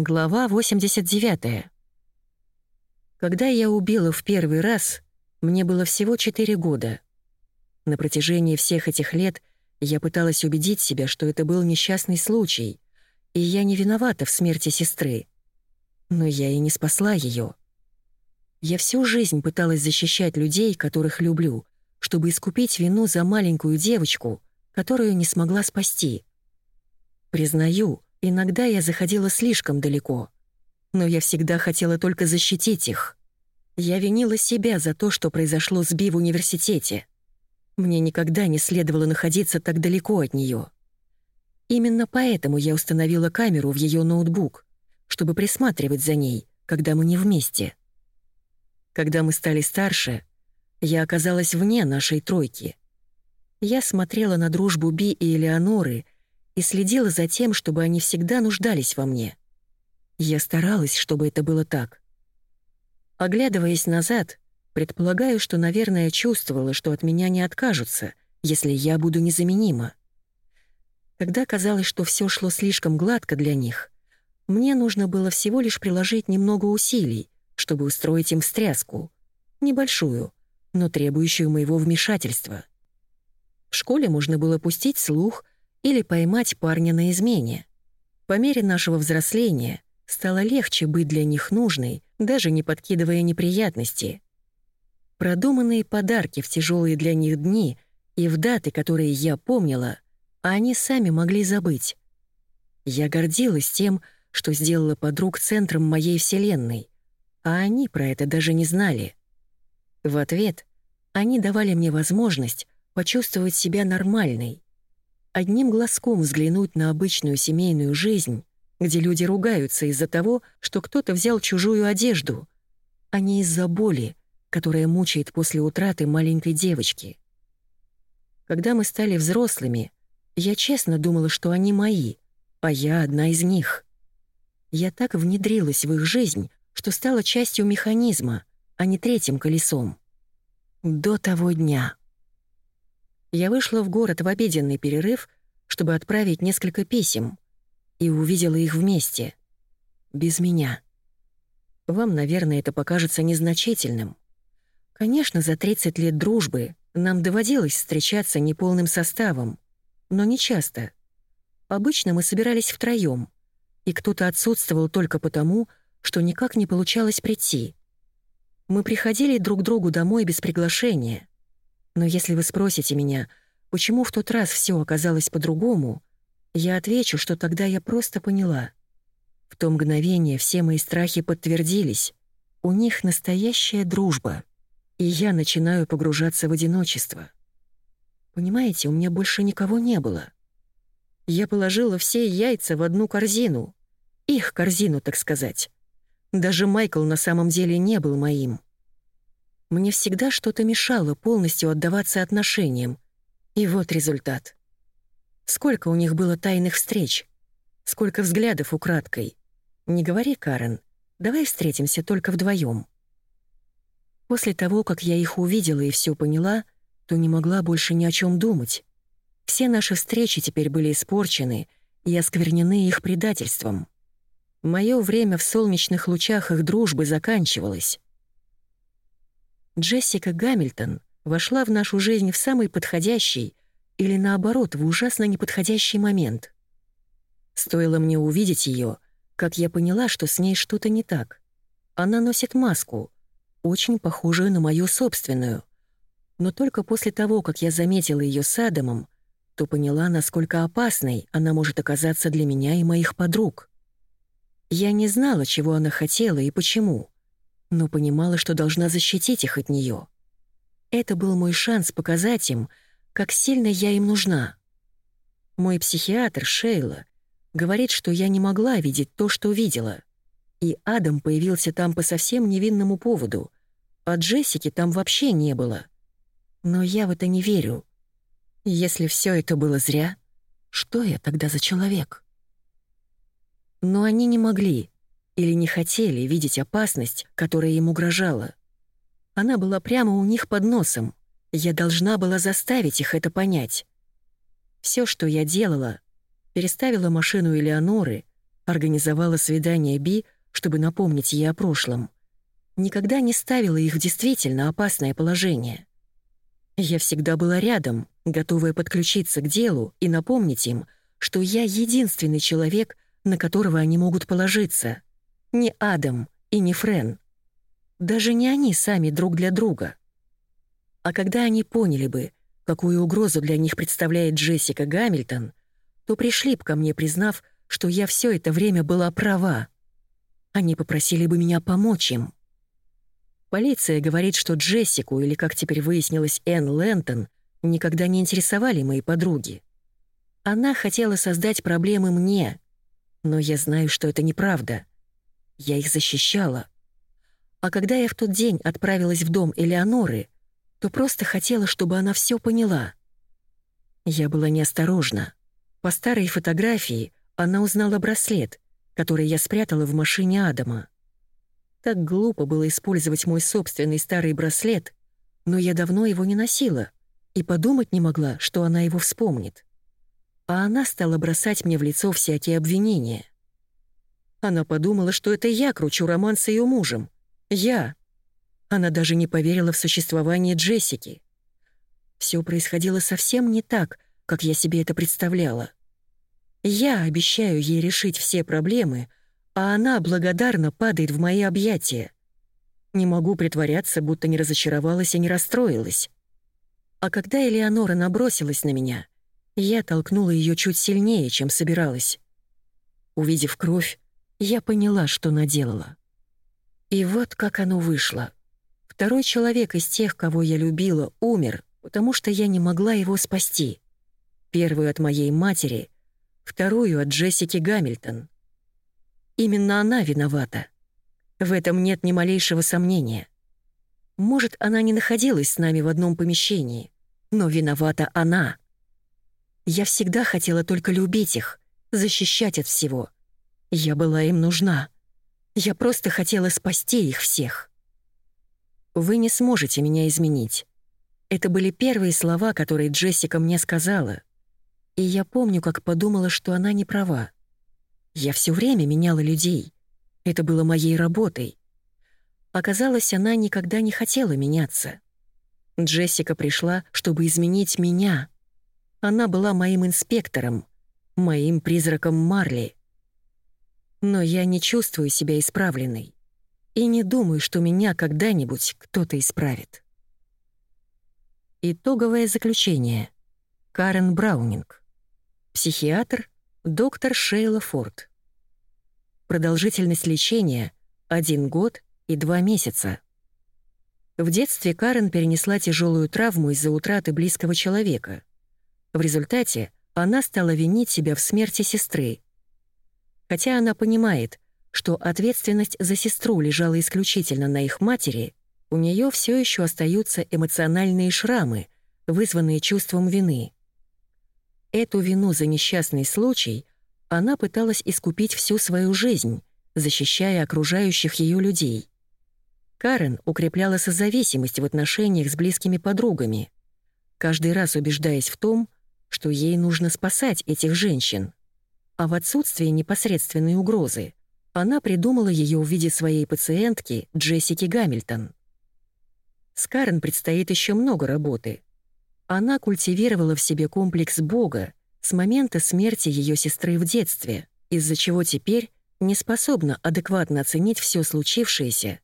Глава 89. Когда я убила в первый раз, мне было всего 4 года. На протяжении всех этих лет я пыталась убедить себя, что это был несчастный случай, и я не виновата в смерти сестры. Но я и не спасла ее. Я всю жизнь пыталась защищать людей, которых люблю, чтобы искупить вину за маленькую девочку, которую не смогла спасти. Признаю, иногда я заходила слишком далеко, но я всегда хотела только защитить их. Я винила себя за то, что произошло с Би в университете. Мне никогда не следовало находиться так далеко от нее. Именно поэтому я установила камеру в ее ноутбук, чтобы присматривать за ней, когда мы не вместе. Когда мы стали старше, я оказалась вне нашей тройки. Я смотрела на дружбу Би и Элеоноры и следила за тем, чтобы они всегда нуждались во мне. Я старалась, чтобы это было так. Оглядываясь назад, предполагаю, что, наверное, чувствовала, что от меня не откажутся, если я буду незаменима. Когда казалось, что все шло слишком гладко для них, мне нужно было всего лишь приложить немного усилий, чтобы устроить им встряску. Небольшую, но требующую моего вмешательства. В школе можно было пустить слух или поймать парня на измене. По мере нашего взросления стало легче быть для них нужной, даже не подкидывая неприятности. Продуманные подарки в тяжелые для них дни и в даты, которые я помнила, они сами могли забыть. Я гордилась тем, что сделала подруг центром моей вселенной, а они про это даже не знали. В ответ они давали мне возможность почувствовать себя нормальной. Одним глазком взглянуть на обычную семейную жизнь, где люди ругаются из-за того, что кто-то взял чужую одежду, а не из-за боли, которая мучает после утраты маленькой девочки. Когда мы стали взрослыми, я честно думала, что они мои, а я одна из них. Я так внедрилась в их жизнь, что стала частью механизма, а не третьим колесом. До того дня. Я вышла в город в обеденный перерыв, чтобы отправить несколько писем, и увидела их вместе. Без меня. Вам, наверное, это покажется незначительным. Конечно, за 30 лет дружбы нам доводилось встречаться неполным составом, но не часто. Обычно мы собирались втроём, и кто-то отсутствовал только потому, что никак не получалось прийти. Мы приходили друг к другу домой без приглашения. Но если вы спросите меня, почему в тот раз все оказалось по-другому, я отвечу, что тогда я просто поняла. В то мгновение все мои страхи подтвердились. У них настоящая дружба. И я начинаю погружаться в одиночество. Понимаете, у меня больше никого не было. Я положила все яйца в одну корзину. Их корзину, так сказать. Даже Майкл на самом деле не был моим. Мне всегда что-то мешало полностью отдаваться отношениям. И вот результат. Сколько у них было тайных встреч. Сколько взглядов украдкой. Не говори, Карен, давай встретимся только вдвоем. После того, как я их увидела и все поняла, то не могла больше ни о чем думать. Все наши встречи теперь были испорчены и осквернены их предательством. Мое время в солнечных лучах их дружбы заканчивалось. Джессика Гамильтон вошла в нашу жизнь в самый подходящий или, наоборот, в ужасно неподходящий момент. Стоило мне увидеть ее, как я поняла, что с ней что-то не так. Она носит маску, очень похожую на мою собственную. Но только после того, как я заметила ее с Адамом, то поняла, насколько опасной она может оказаться для меня и моих подруг. Я не знала, чего она хотела и почему, но понимала, что должна защитить их от нее. Это был мой шанс показать им, как сильно я им нужна. Мой психиатр, Шейла, говорит, что я не могла видеть то, что видела. И Адам появился там по совсем невинному поводу, а Джессики там вообще не было. Но я в это не верю. Если все это было зря, что я тогда за человек?» Но они не могли или не хотели видеть опасность, которая им угрожала. Она была прямо у них под носом. Я должна была заставить их это понять. Все, что я делала, переставила машину Элеоноры, организовала свидание Би, чтобы напомнить ей о прошлом, никогда не ставила их в действительно опасное положение. Я всегда была рядом, готовая подключиться к делу и напомнить им, что я единственный человек, на которого они могут положиться. Не Адам и не Френ. Даже не они сами друг для друга. А когда они поняли бы, какую угрозу для них представляет Джессика Гамильтон, то пришли бы ко мне, признав, что я все это время была права. Они попросили бы меня помочь им. Полиция говорит, что Джессику, или, как теперь выяснилось, Энн Лэнтон, никогда не интересовали мои подруги. Она хотела создать проблемы мне, но я знаю, что это неправда. Я их защищала. А когда я в тот день отправилась в дом Элеоноры, то просто хотела, чтобы она все поняла. Я была неосторожна. По старой фотографии она узнала браслет, который я спрятала в машине Адама. Так глупо было использовать мой собственный старый браслет, но я давно его не носила и подумать не могла, что она его вспомнит. А она стала бросать мне в лицо всякие обвинения. Она подумала, что это я кручу роман с ее мужем. Я. Она даже не поверила в существование Джессики. Все происходило совсем не так, как я себе это представляла. Я обещаю ей решить все проблемы, а она благодарно падает в мои объятия. Не могу притворяться, будто не разочаровалась и не расстроилась. А когда Элеонора набросилась на меня, я толкнула ее чуть сильнее, чем собиралась. Увидев кровь, я поняла, что наделала. И вот как оно вышло. Второй человек из тех, кого я любила, умер, потому что я не могла его спасти. Первую от моей матери, вторую от Джессики Гамильтон. Именно она виновата. В этом нет ни малейшего сомнения. Может, она не находилась с нами в одном помещении, но виновата она. Я всегда хотела только любить их, защищать от всего. Я была им нужна. Я просто хотела спасти их всех. «Вы не сможете меня изменить». Это были первые слова, которые Джессика мне сказала. И я помню, как подумала, что она не права. Я все время меняла людей. Это было моей работой. Оказалось, она никогда не хотела меняться. Джессика пришла, чтобы изменить меня. Она была моим инспектором, моим призраком Марли. Но я не чувствую себя исправленной и не думаю, что меня когда-нибудь кто-то исправит. Итоговое заключение. Карен Браунинг. Психиатр, доктор Шейла Форд. Продолжительность лечения — один год и два месяца. В детстве Карен перенесла тяжелую травму из-за утраты близкого человека. В результате она стала винить себя в смерти сестры, Хотя она понимает, что ответственность за сестру лежала исключительно на их матери, у нее все еще остаются эмоциональные шрамы, вызванные чувством вины. Эту вину за несчастный случай она пыталась искупить всю свою жизнь, защищая окружающих ее людей. Карен укрепляла созависимость в отношениях с близкими подругами, каждый раз убеждаясь в том, что ей нужно спасать этих женщин а в отсутствие непосредственной угрозы она придумала ее в виде своей пациентки Джессики Гамильтон. С Карен предстоит еще много работы. Она культивировала в себе комплекс Бога с момента смерти ее сестры в детстве, из-за чего теперь не способна адекватно оценить все случившееся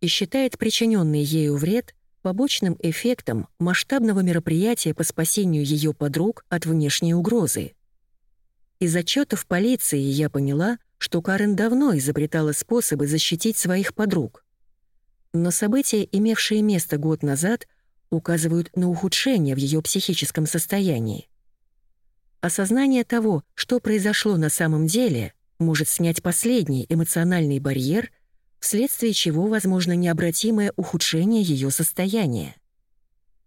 и считает причиненный ею вред побочным эффектом масштабного мероприятия по спасению ее подруг от внешней угрозы. Из отчетов полиции я поняла, что Карен давно изобретала способы защитить своих подруг. Но события, имевшие место год назад, указывают на ухудшение в ее психическом состоянии. Осознание того, что произошло на самом деле, может снять последний эмоциональный барьер, вследствие чего возможно необратимое ухудшение ее состояния.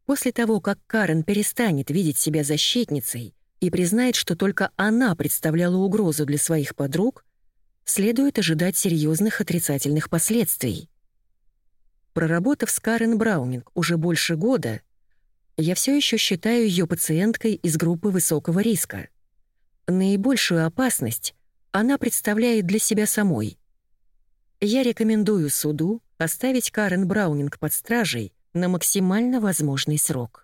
После того, как Карен перестанет видеть себя защитницей и признает, что только она представляла угрозу для своих подруг, следует ожидать серьезных отрицательных последствий. Проработав с Карен Браунинг уже больше года, я все еще считаю ее пациенткой из группы высокого риска. Наибольшую опасность она представляет для себя самой. Я рекомендую суду оставить Карен Браунинг под стражей на максимально возможный срок.